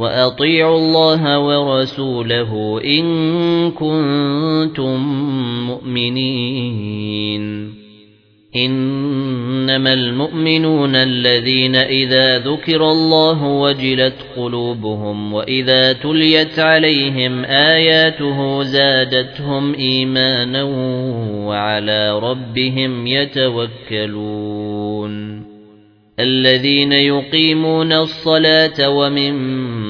وأطيعوا الله ورسوله إن كنتم مؤمنين. إنما المؤمنون الذين إذا ذكر الله وجلت قلوبهم وإذا تليت عليهم آياته زادتهم إيمانا وعلى ربهم يتوكلون. الذين يقيمون الصلاة ومما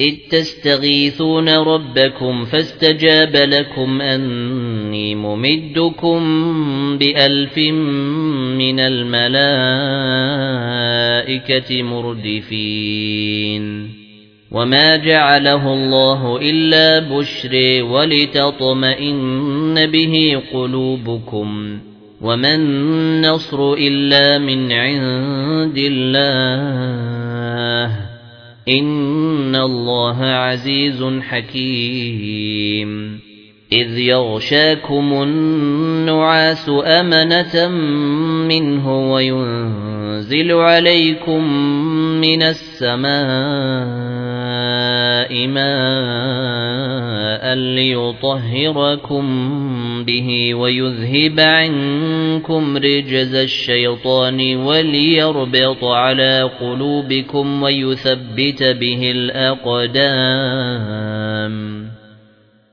إِذْ تَسْتَغِيثُونَ رَبَّكُمْ فَاسْتَجَابَ لَكُمْ أَنِّي مُمِدُّكُمْ بِأَلْفٍ مِنَ الْمَلَائِكَةِ مُرْدِفِينَ وَمَا جَعَلَهُ اللَّهُ إِلَّا بُشْرًا وَلِتَطْمَئِنَّ بِهِ قُلُوبُكُمْ وَمَا النَّصْرُ إِلَّا مِنْ عِندِ اللَّهِ إِنَّ اللَّهَ عَزِيزٌ حَكِيمٌ إِذْ يَغْشَاكُمُ النُّعَاسُ أَمَنَةً مِنْهُ وَيُنْزِلُ عَلَيْكُمْ مِنَ السَّمَاءِ مَاءً لِيُطَهِّرَكُم بِهِ وَيُذْهِبَ عَنكُمْ رِجْزَ الشَّيْطَانِ وَلِيَرْبِطَ عَلَى قُلُوبِكُمْ وَيُثَبِّتَ بِهِ الْأَقْدَامَ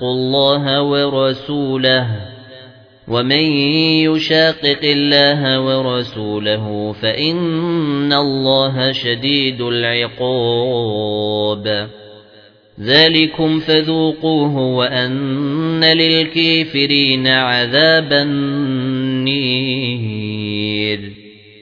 شَاقُّوا اللَّهَ وَرَسُولَهُ وَمَن يُشَاقِقِ اللَّهَ وَرَسُولَهُ فَإِنَّ اللَّهَ شَدِيدُ الْعِقَابِ. ذَلِكُمْ فَذُوقُوهُ وَأَنَّ لِلْكَافِرِينَ عَذَابَ النِّيرِ.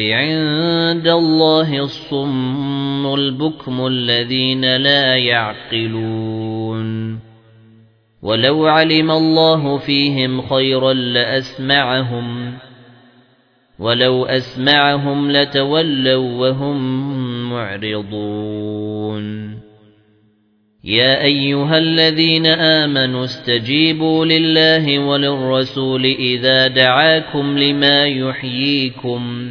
عند الله الصم البكم الذين لا يعقلون. ولو علم الله فيهم خيرا لأسمعهم ولو أسمعهم لتولوا وهم معرضون. يا أيها الذين آمنوا استجيبوا لله وللرسول إذا دعاكم لما يحييكم.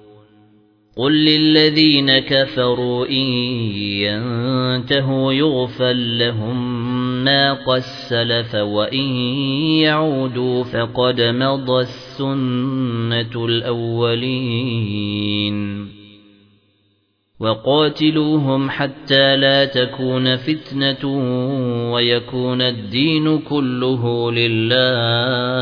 قل للذين كفروا إن ينتهوا يغفل لهم ما قسلف وإن يعودوا فقد مضى السنة الأولين وقاتلوهم حتى لا تكون فتنة ويكون الدين كله لله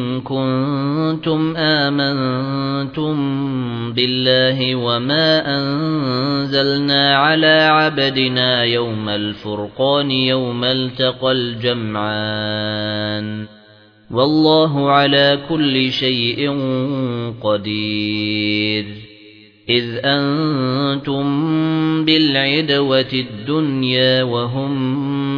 كنتم آمنتم بالله وما أنزلنا على عبدنا يوم الفرقان يوم التقى الجمعان والله على كل شيء قدير إذ أنتم بالعدوة الدنيا وهم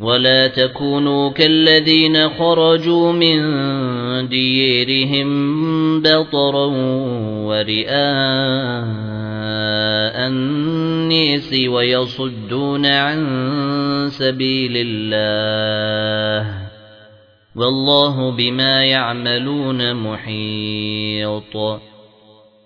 ولا تكونوا كالذين خرجوا من ديرهم بطرا ورئاء النيس ويصدون عن سبيل الله والله بما يعملون محيط.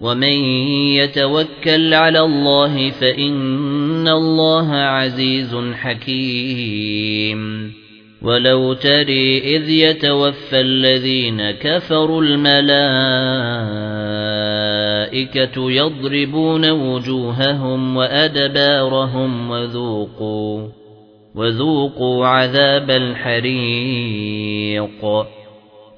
ومن يتوكل على الله فإن الله عزيز حكيم ولو تري إذ يتوفى الذين كفروا الملائكة يضربون وجوههم وأدبارهم وذوقوا وذوقوا عذاب الحريق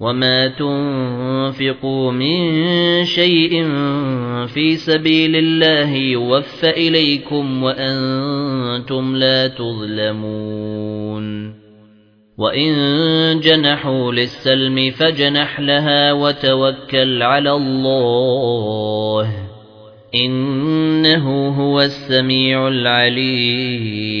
وما تنفقوا من شيء في سبيل الله يوفى إليكم وأنتم لا تظلمون وإن جنحوا للسلم فجنح لها وتوكل على الله إنه هو السميع العليم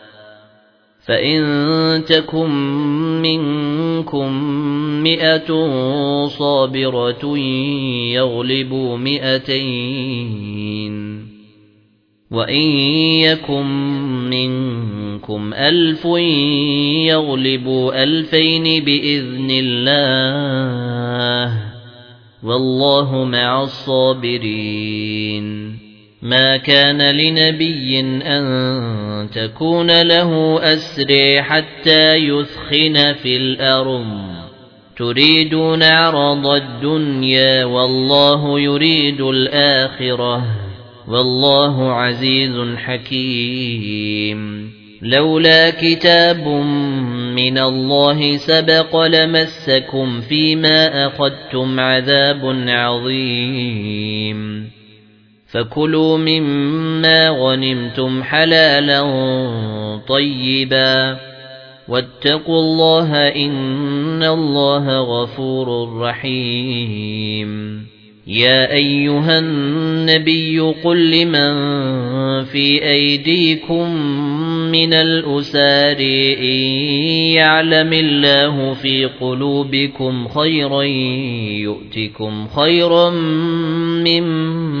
فإن تكن منكم مئة صابرة يغلبوا مئتين وَإِن يَكُن مِّنكُمْ أَلْفٌ يَغْلِبُوا أَلْفَيْنِ بِإِذْنِ اللَّهِ وَاللَّهُ مَعَ الصَّابِرِينَ مَا كَانَ لِنَبِيٍّ أَن تَكُونَ لَهُ أَسْرَى حَتَّى يُثْخِنَ فِي الْأَرْضِ. تُرِيدُونَ عَرَضَ الدُّنْيَا وَاللَّهُ يُرِيدُ الْآخِرَةَ. والله عزيز حكيم. لولا كتاب من الله سبق لمسكم فيما أخذتم عذاب عظيم. فكلوا مما غنمتم حلالا طيبا واتقوا الله إن الله غفور رحيم يا ايها النبي قل لمن في ايديكم من الاسار ان يعلم الله في قلوبكم خيرا يؤتكم خيرا مما